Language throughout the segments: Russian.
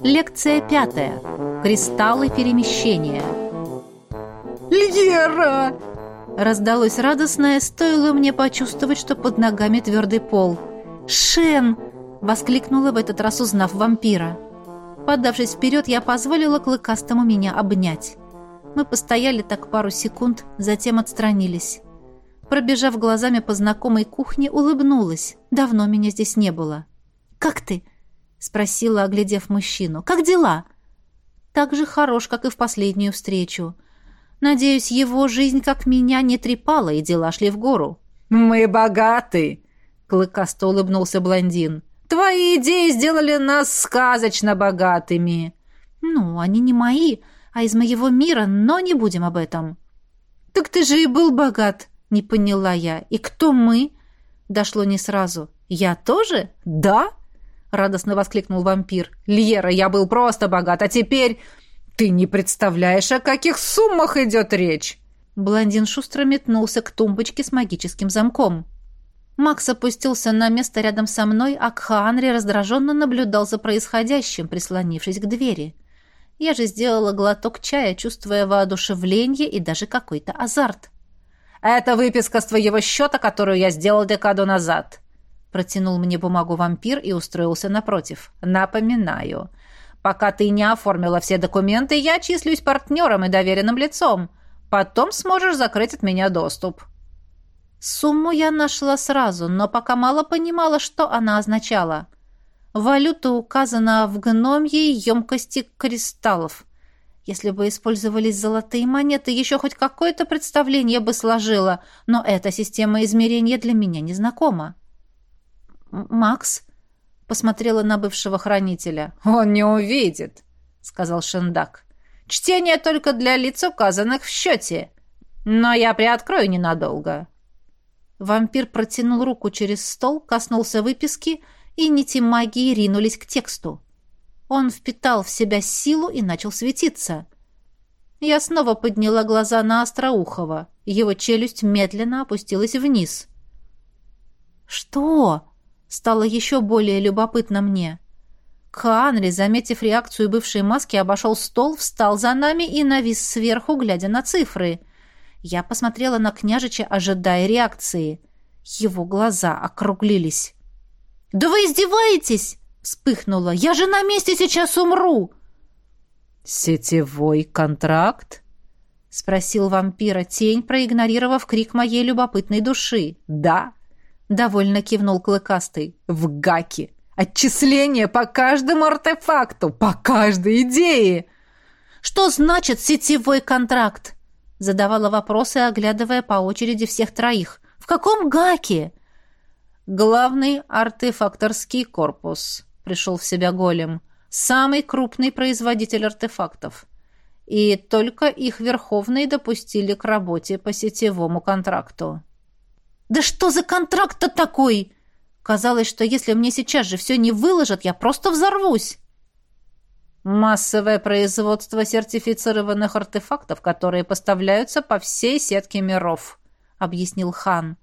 Лекция пятая. Кристаллы перемещения. «Льера!» Раздалось радостное, стоило мне почувствовать, что под ногами твердый пол. «Шен!» — воскликнула в этот раз, узнав вампира. Подавшись вперед, я позволила клыкастому меня обнять. Мы постояли так пару секунд, затем отстранились. Пробежав глазами по знакомой кухне, улыбнулась. Давно меня здесь не было. «Как ты? спросила, оглядев мужчину. «Как дела?» «Так же хорош, как и в последнюю встречу. Надеюсь, его жизнь, как меня, не трепала, и дела шли в гору». «Мы богаты!» — клыкасто улыбнулся блондин. «Твои идеи сделали нас сказочно богатыми!» «Ну, они не мои, а из моего мира, но не будем об этом». «Так ты же и был богат!» — не поняла я. «И кто мы?» — дошло не сразу. «Я тоже?» «Да!» радостно воскликнул вампир. «Льера, я был просто богат, а теперь...» «Ты не представляешь, о каких суммах идет речь!» Блондин шустро метнулся к тумбочке с магическим замком. Макс опустился на место рядом со мной, а Кханри раздраженно наблюдал за происходящим, прислонившись к двери. Я же сделала глоток чая, чувствуя воодушевление и даже какой-то азарт. «Это выписка с твоего счета, которую я сделал декаду назад», Протянул мне бумагу вампир и устроился напротив. «Напоминаю. Пока ты не оформила все документы, я числюсь партнером и доверенным лицом. Потом сможешь закрыть от меня доступ». Сумму я нашла сразу, но пока мало понимала, что она означала. Валюта указана в гномье емкости кристаллов. Если бы использовались золотые монеты, еще хоть какое-то представление бы сложила, но эта система измерения для меня незнакома. «Макс?» — посмотрела на бывшего хранителя. «Он не увидит», — сказал Шендак. «Чтение только для лиц, указанных в счете. Но я приоткрою ненадолго». Вампир протянул руку через стол, коснулся выписки, и нити магии ринулись к тексту. Он впитал в себя силу и начал светиться. Я снова подняла глаза на Остроухова. Его челюсть медленно опустилась вниз. «Что?» стало еще более любопытно мне. Канри, заметив реакцию бывшей маски, обошел стол, встал за нами и навис сверху, глядя на цифры. Я посмотрела на княжича, ожидая реакции. Его глаза округлились. «Да вы издеваетесь!» — вспыхнула. «Я же на месте сейчас умру!» «Сетевой контракт?» — спросил вампира тень, проигнорировав крик моей любопытной души. «Да, довольно кивнул Клыкастый. «В гаке Отчисление по каждому артефакту, по каждой идее!» «Что значит сетевой контракт?» Задавала вопросы, оглядывая по очереди всех троих. «В каком гаке?» «Главный артефакторский корпус», — пришел в себя голем. «Самый крупный производитель артефактов. И только их верховные допустили к работе по сетевому контракту». Да что за контракт-то такой? Казалось, что если мне сейчас же все не выложат, я просто взорвусь. Массовое производство сертифицированных артефактов, которые поставляются по всей сетке миров, объяснил хан.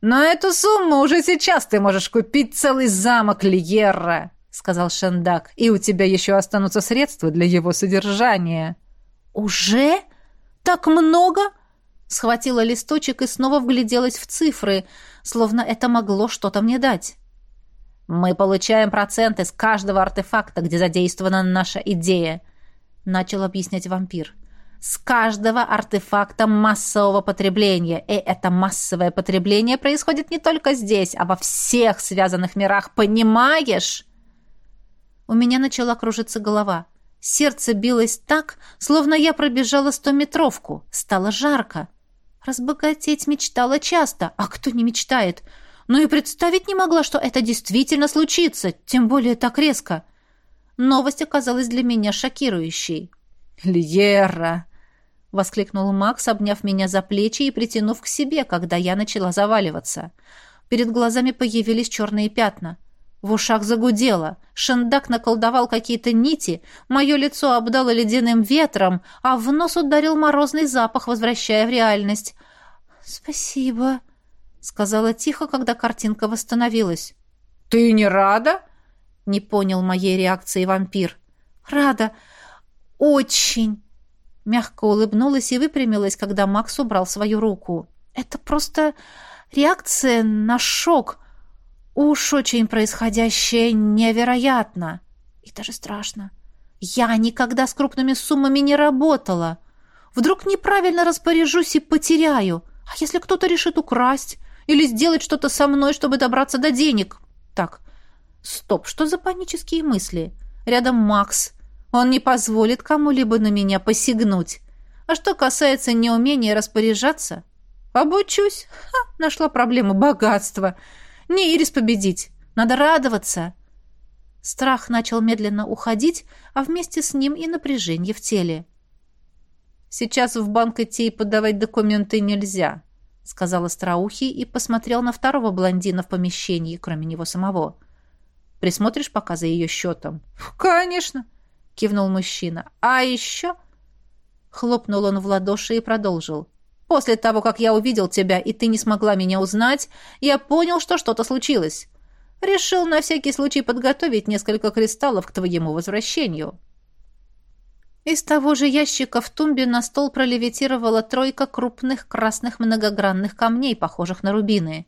На эту сумму уже сейчас ты можешь купить целый замок Льерра, сказал Шендак, и у тебя еще останутся средства для его содержания. Уже? Так много? Схватила листочек и снова вгляделась в цифры, словно это могло что-то мне дать. «Мы получаем проценты с каждого артефакта, где задействована наша идея», — начал объяснять вампир. «С каждого артефакта массового потребления. И это массовое потребление происходит не только здесь, а во всех связанных мирах, понимаешь?» У меня начала кружиться голова. Сердце билось так, словно я пробежала стометровку. Стало жарко. Разбогатеть мечтала часто, а кто не мечтает? Ну и представить не могла, что это действительно случится, тем более так резко. Новость оказалась для меня шокирующей. «Льера!» — воскликнул Макс, обняв меня за плечи и притянув к себе, когда я начала заваливаться. Перед глазами появились черные пятна. В ушах загудело. шендак наколдовал какие-то нити. Мое лицо обдало ледяным ветром, а в нос ударил морозный запах, возвращая в реальность. «Спасибо», — сказала тихо, когда картинка восстановилась. «Ты не рада?» — не понял моей реакции вампир. «Рада. Очень». Мягко улыбнулась и выпрямилась, когда Макс убрал свою руку. «Это просто реакция на шок». Уж очень происходящее невероятно и даже страшно. Я никогда с крупными суммами не работала. Вдруг неправильно распоряжусь и потеряю. А если кто-то решит украсть или сделать что-то со мной, чтобы добраться до денег? Так, стоп, что за панические мысли? Рядом Макс. Он не позволит кому-либо на меня посягнуть. А что касается неумения распоряжаться, обучусь. Ха, нашла проблему богатства. Не, Ирис, победить! Надо радоваться!» Страх начал медленно уходить, а вместе с ним и напряжение в теле. «Сейчас в банк идти и подавать документы нельзя», — сказала Страухи и посмотрел на второго блондина в помещении, кроме него самого. «Присмотришь пока за ее счетом?» «Конечно!» — кивнул мужчина. «А еще...» Хлопнул он в ладоши и продолжил. После того, как я увидел тебя, и ты не смогла меня узнать, я понял, что что-то случилось. Решил на всякий случай подготовить несколько кристаллов к твоему возвращению». Из того же ящика в тумбе на стол пролевитировала тройка крупных красных многогранных камней, похожих на рубины.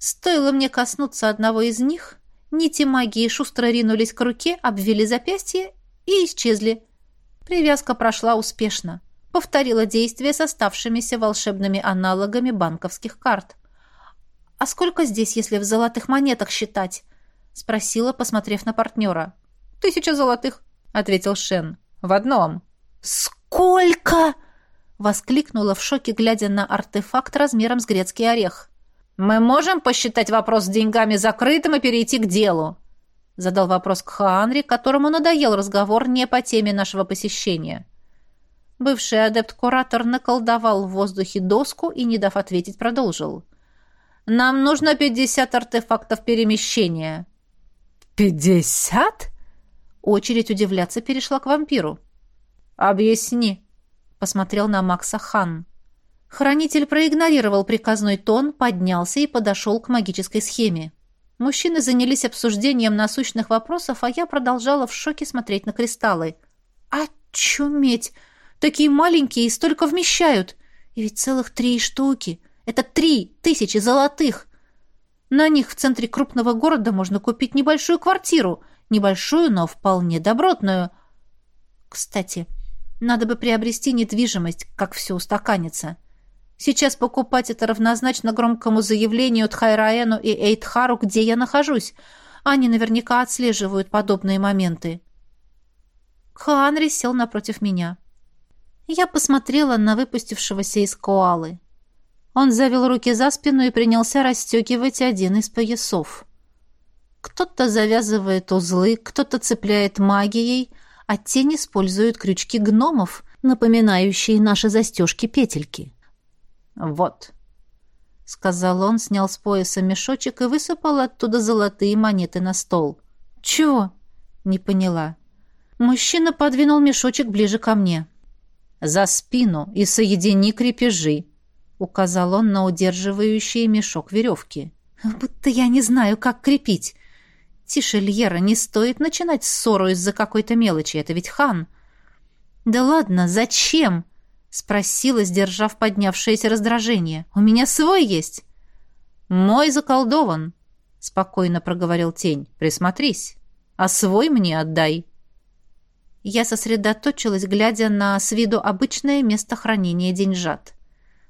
Стоило мне коснуться одного из них, нити магии шустро ринулись к руке, обвили запястье и исчезли. Привязка прошла успешно повторила действие с оставшимися волшебными аналогами банковских карт. «А сколько здесь, если в золотых монетах считать?» — спросила, посмотрев на партнера. «Тысяча золотых», — ответил Шен. «В одном». «Сколько?» — воскликнула в шоке, глядя на артефакт размером с грецкий орех. «Мы можем посчитать вопрос с деньгами закрытым и перейти к делу?» — задал вопрос к Хаанри, которому надоел разговор не по теме нашего посещения. Бывший адепт-куратор наколдовал в воздухе доску и, не дав ответить, продолжил. «Нам нужно пятьдесят артефактов перемещения». «Пятьдесят?» Очередь удивляться перешла к вампиру. «Объясни», — посмотрел на Макса Хан. Хранитель проигнорировал приказной тон, поднялся и подошел к магической схеме. Мужчины занялись обсуждением насущных вопросов, а я продолжала в шоке смотреть на кристаллы. «Очуметь! Такие маленькие, и столько вмещают. И ведь целых три штуки. Это три тысячи золотых. На них в центре крупного города можно купить небольшую квартиру. Небольшую, но вполне добротную. Кстати, надо бы приобрести недвижимость, как все устаканится. Сейчас покупать это равнозначно громкому заявлению Тхайраэну и Эйтхару, где я нахожусь. Они наверняка отслеживают подобные моменты. Ханри сел напротив меня. Я посмотрела на выпустившегося из коалы. Он завел руки за спину и принялся расстегивать один из поясов. Кто-то завязывает узлы, кто-то цепляет магией, а тень используют крючки гномов, напоминающие наши застежки-петельки. «Вот», — сказал он, снял с пояса мешочек и высыпал оттуда золотые монеты на стол. «Чего?» — не поняла. Мужчина подвинул мешочек ближе ко мне за спину и соедини крепежи», — указал он на удерживающий мешок веревки. «Будто я не знаю, как крепить. Тише, Льера, не стоит начинать ссору из-за какой-то мелочи, это ведь хан». «Да ладно, зачем?» — спросила, сдержав поднявшееся раздражение. «У меня свой есть». «Мой заколдован», — спокойно проговорил тень. «Присмотрись, а свой мне отдай» я сосредоточилась, глядя на с виду обычное место хранения деньжат.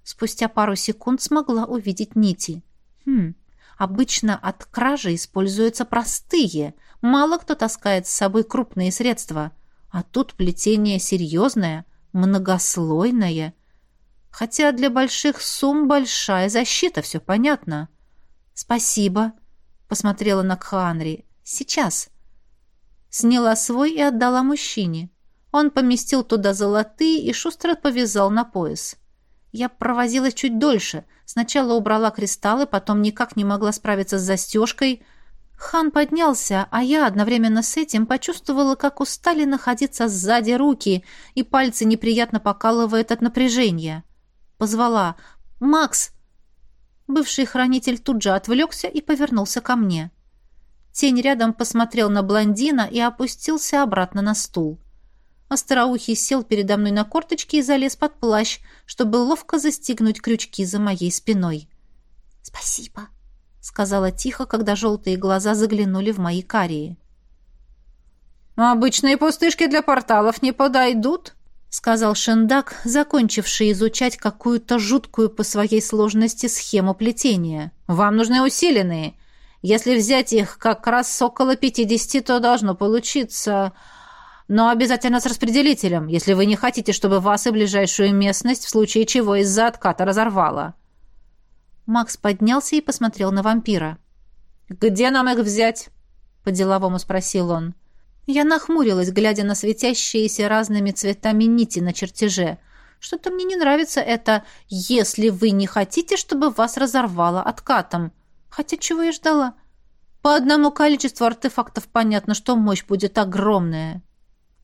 Спустя пару секунд смогла увидеть нити. Хм, обычно от кражи используются простые, мало кто таскает с собой крупные средства, а тут плетение серьезное, многослойное. Хотя для больших сумм большая защита, все понятно. «Спасибо», — посмотрела на Кханри. «Сейчас» сняла свой и отдала мужчине. Он поместил туда золотые и шустро повязал на пояс. Я провозилась чуть дольше. Сначала убрала кристаллы, потом никак не могла справиться с застежкой. Хан поднялся, а я одновременно с этим почувствовала, как устали находиться сзади руки, и пальцы неприятно покалывают от напряжения. Позвала «Макс!» Бывший хранитель тут же отвлекся и повернулся ко мне. — Тень рядом посмотрел на блондина и опустился обратно на стул. Остроухий сел передо мной на корточки и залез под плащ, чтобы ловко застегнуть крючки за моей спиной. «Спасибо», — сказала тихо, когда желтые глаза заглянули в мои карие. «Обычные пустышки для порталов не подойдут», — сказал Шендак, закончивший изучать какую-то жуткую по своей сложности схему плетения. «Вам нужны усиленные. Если взять их как раз около 50, то должно получиться. Но обязательно с распределителем, если вы не хотите, чтобы вас и ближайшую местность в случае чего из-за отката разорвало. Макс поднялся и посмотрел на вампира. «Где нам их взять?» — по-деловому спросил он. Я нахмурилась, глядя на светящиеся разными цветами нити на чертеже. Что-то мне не нравится это «если вы не хотите, чтобы вас разорвало откатом». Хотя чего я ждала? По одному количеству артефактов понятно, что мощь будет огромная.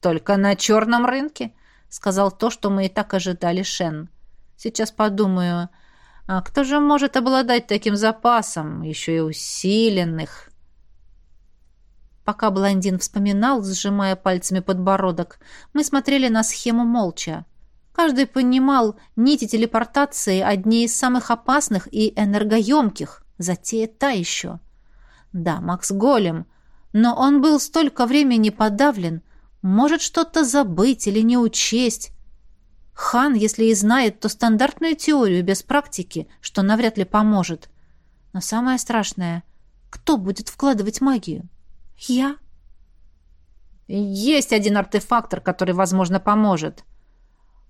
Только на черном рынке, сказал то, что мы и так ожидали Шен. Сейчас подумаю, а кто же может обладать таким запасом, еще и усиленных? Пока блондин вспоминал, сжимая пальцами подбородок, мы смотрели на схему молча. Каждый понимал, нити телепортации одни из самых опасных и энергоемких. Затея та еще. Да, Макс голем, но он был столько времени подавлен, может что-то забыть или не учесть. Хан, если и знает, то стандартную теорию без практики, что навряд ли поможет. Но самое страшное — кто будет вкладывать магию? Я? Есть один артефактор, который, возможно, поможет.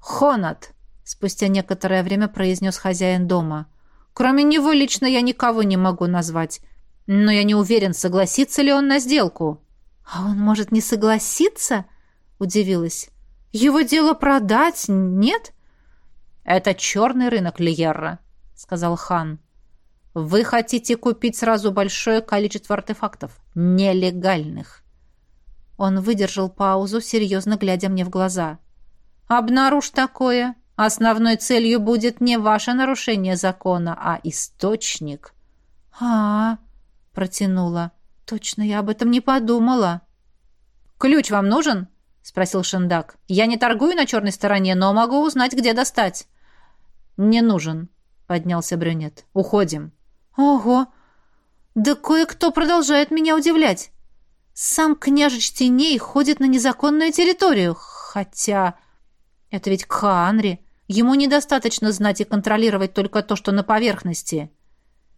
Хонат, спустя некоторое время произнес хозяин дома — Кроме него лично я никого не могу назвать. Но я не уверен, согласится ли он на сделку. А он может не согласиться? Удивилась. Его дело продать, нет? Это черный рынок Лиерра, сказал хан. Вы хотите купить сразу большое количество артефактов, нелегальных. Он выдержал паузу, серьезно глядя мне в глаза. Обнаружь такое, Основной целью будет не ваше нарушение закона, а источник. А, -а, -а протянула. Точно я об этом не подумала. Ключ вам нужен? спросил Шендак. Я не торгую на черной стороне, но могу узнать, где достать. Не нужен, поднялся брюнет. Уходим. Ого. Да кое-кто продолжает меня удивлять. Сам княжич теней ходит на незаконную территорию, хотя это ведь Каанри. Ему недостаточно знать и контролировать только то, что на поверхности.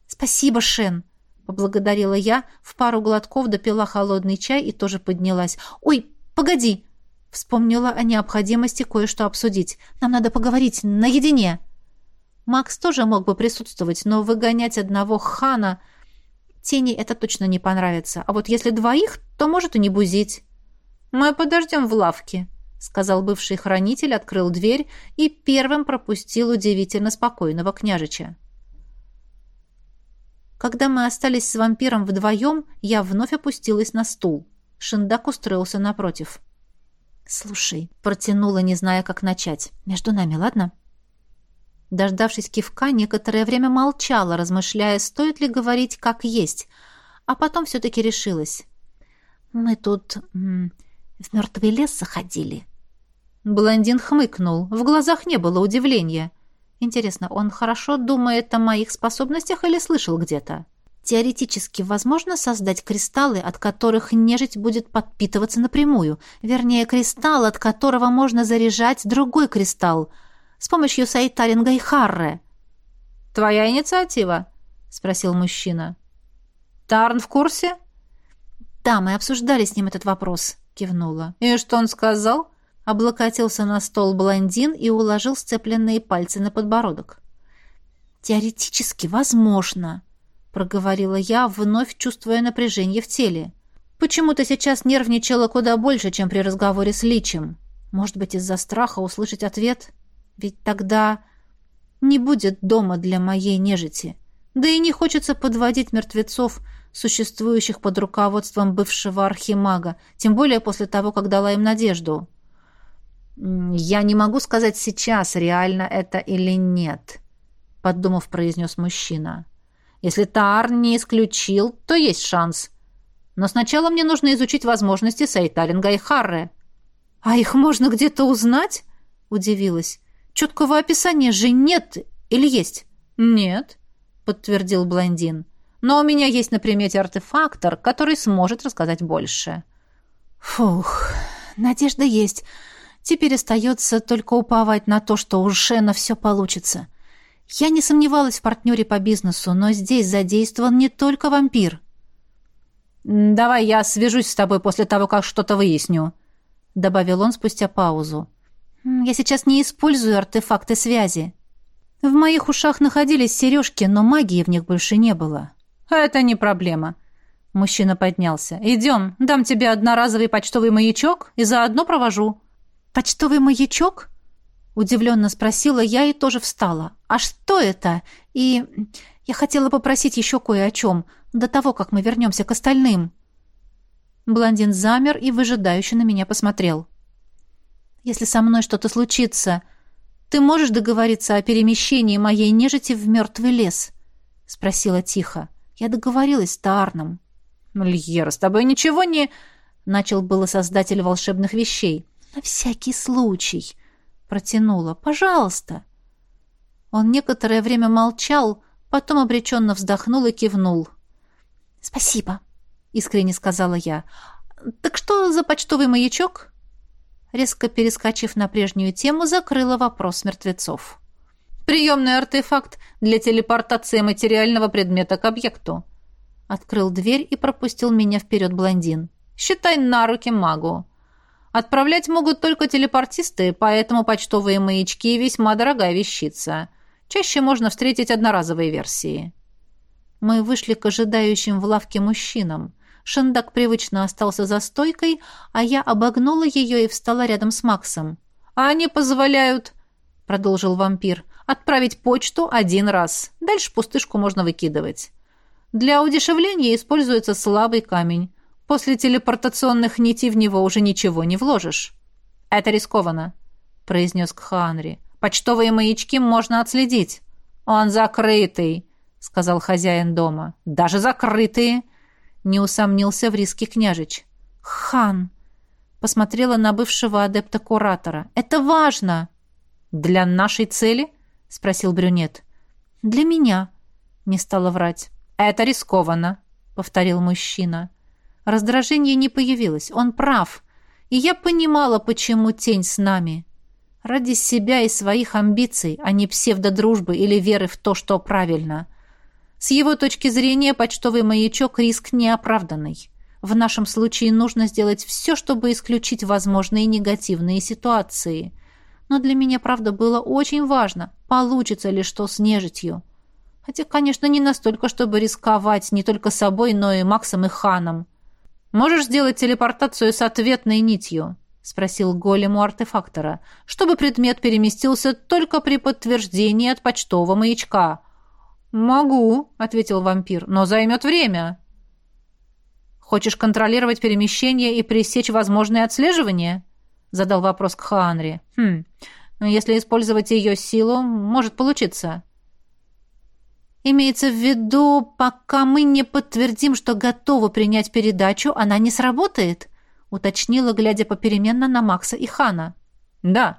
«Спасибо, Шен!» — поблагодарила я, в пару глотков допила холодный чай и тоже поднялась. «Ой, погоди!» — вспомнила о необходимости кое-что обсудить. «Нам надо поговорить наедине!» Макс тоже мог бы присутствовать, но выгонять одного хана... Тени это точно не понравится. А вот если двоих, то может и не бузить. «Мы подождем в лавке», сказал бывший хранитель, открыл дверь и первым пропустил удивительно спокойного княжича. Когда мы остались с вампиром вдвоем, я вновь опустилась на стул. Шиндак устроился напротив. «Слушай», — протянула, не зная, как начать. «Между нами, ладно?» Дождавшись кивка, некоторое время молчала, размышляя, стоит ли говорить как есть, а потом все-таки решилась. «Мы тут в мертвый лес заходили», Блондин хмыкнул. В глазах не было удивления. Интересно, он хорошо думает о моих способностях или слышал где-то? Теоретически возможно создать кристаллы, от которых нежить будет подпитываться напрямую. Вернее, кристалл, от которого можно заряжать другой кристалл. С помощью сайтаринга и харре. «Твоя инициатива?» — спросил мужчина. «Тарн в курсе?» «Да, мы обсуждали с ним этот вопрос», — кивнула. «И что он сказал?» облокотился на стол блондин и уложил сцепленные пальцы на подбородок. «Теоретически возможно», — проговорила я, вновь чувствуя напряжение в теле. «Почему-то сейчас нервничала куда больше, чем при разговоре с Личем. Может быть, из-за страха услышать ответ? Ведь тогда не будет дома для моей нежити. Да и не хочется подводить мертвецов, существующих под руководством бывшего архимага, тем более после того, как дала им надежду». Я не могу сказать сейчас, реально это или нет, подумав, произнес мужчина. Если Таар не исключил, то есть шанс. Но сначала мне нужно изучить возможности Сайталинга и Харре. А их можно где-то узнать? удивилась. Четкого описания же нет или есть? Нет, подтвердил блондин. Но у меня есть на примете артефактор, который сможет рассказать больше. Фух, надежда есть. Теперь остается только уповать на то, что у Шена все получится. Я не сомневалась в партнере по бизнесу, но здесь задействован не только вампир. «Давай я свяжусь с тобой после того, как что-то выясню», — добавил он спустя паузу. «Я сейчас не использую артефакты связи». В моих ушах находились сережки, но магии в них больше не было. «Это не проблема», — мужчина поднялся. «Идем, дам тебе одноразовый почтовый маячок и заодно провожу». «Почтовый маячок?» — удивленно спросила я и тоже встала. «А что это?» И я хотела попросить еще кое о чем, до того, как мы вернемся к остальным. Блондин замер и выжидающе на меня посмотрел. «Если со мной что-то случится, ты можешь договориться о перемещении моей нежити в мертвый лес?» — спросила тихо. Я договорилась с Таарном. «Льера, с тобой ничего не...» — начал было создатель волшебных вещей на всякий случай», — протянула. «Пожалуйста». Он некоторое время молчал, потом обреченно вздохнул и кивнул. «Спасибо», — искренне сказала я. «Так что за почтовый маячок?» Резко перескочив на прежнюю тему, закрыла вопрос мертвецов. «Приемный артефакт для телепортации материального предмета к объекту». Открыл дверь и пропустил меня вперед блондин. «Считай на руки магу». Отправлять могут только телепортисты, поэтому почтовые маячки весьма дорогая вещица. Чаще можно встретить одноразовые версии. Мы вышли к ожидающим в лавке мужчинам. Шендак привычно остался за стойкой, а я обогнула ее и встала рядом с Максом. «А «Они позволяют», — продолжил вампир, — «отправить почту один раз. Дальше пустышку можно выкидывать. Для удешевления используется слабый камень. После телепортационных нитей в него уже ничего не вложишь. Это рискованно, произнес Кханри. Почтовые маячки можно отследить. Он закрытый, сказал хозяин дома. Даже закрытые, не усомнился в риске княжич. Хан посмотрела на бывшего адепта куратора. Это важно. Для нашей цели? спросил брюнет. Для меня, не стала врать. Это рискованно, повторил мужчина. Раздражение не появилось, он прав. И я понимала, почему тень с нами. Ради себя и своих амбиций, а не псевдодружбы или веры в то, что правильно. С его точки зрения почтовый маячок – риск неоправданный. В нашем случае нужно сделать все, чтобы исключить возможные негативные ситуации. Но для меня, правда, было очень важно, получится ли что с нежитью. Хотя, конечно, не настолько, чтобы рисковать не только собой, но и Максом и Ханом. «Можешь сделать телепортацию с ответной нитью?» — спросил голем у артефактора, чтобы предмет переместился только при подтверждении от почтового маячка. «Могу», — ответил вампир, — «но займет время». «Хочешь контролировать перемещение и пресечь возможное отслеживание?» — задал вопрос к Хаанри. «Хм, если использовать ее силу, может получиться». Имеется в виду, пока мы не подтвердим, что готовы принять передачу, она не сработает, уточнила, глядя попеременно на Макса и Хана. Да,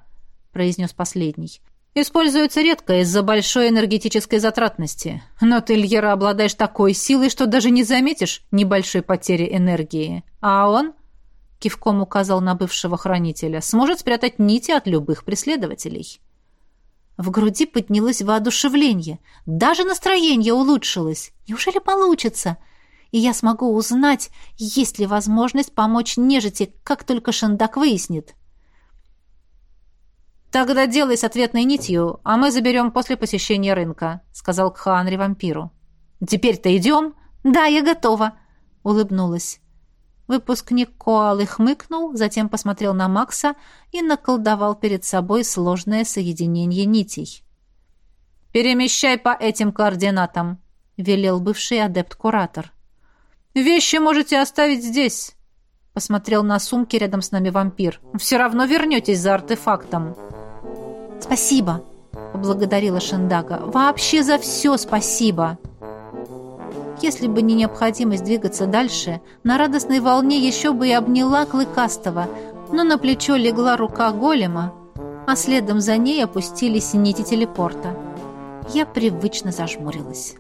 произнес последний. Используется редко из-за большой энергетической затратности. Но ты, Льера, обладаешь такой силой, что даже не заметишь небольшой потери энергии. А он, кивком указал на бывшего хранителя, сможет спрятать нити от любых преследователей. В груди поднялось воодушевление, даже настроение улучшилось. Неужели получится? И я смогу узнать, есть ли возможность помочь нежити, как только Шандак выяснит. «Тогда делай с ответной нитью, а мы заберем после посещения рынка», — сказал Кхаанри вампиру. «Теперь-то идем?» «Да, я готова», — улыбнулась. Выпускник Коалы хмыкнул, затем посмотрел на Макса и наколдовал перед собой сложное соединение нитей. «Перемещай по этим координатам», — велел бывший адепт-куратор. «Вещи можете оставить здесь», — посмотрел на сумки рядом с нами вампир. «Все равно вернетесь за артефактом». «Спасибо», — поблагодарила Шендага. «Вообще за все спасибо» если бы не необходимость двигаться дальше, на радостной волне еще бы и обняла Клыкастого, но на плечо легла рука голема, а следом за ней опустились нити телепорта. Я привычно зажмурилась.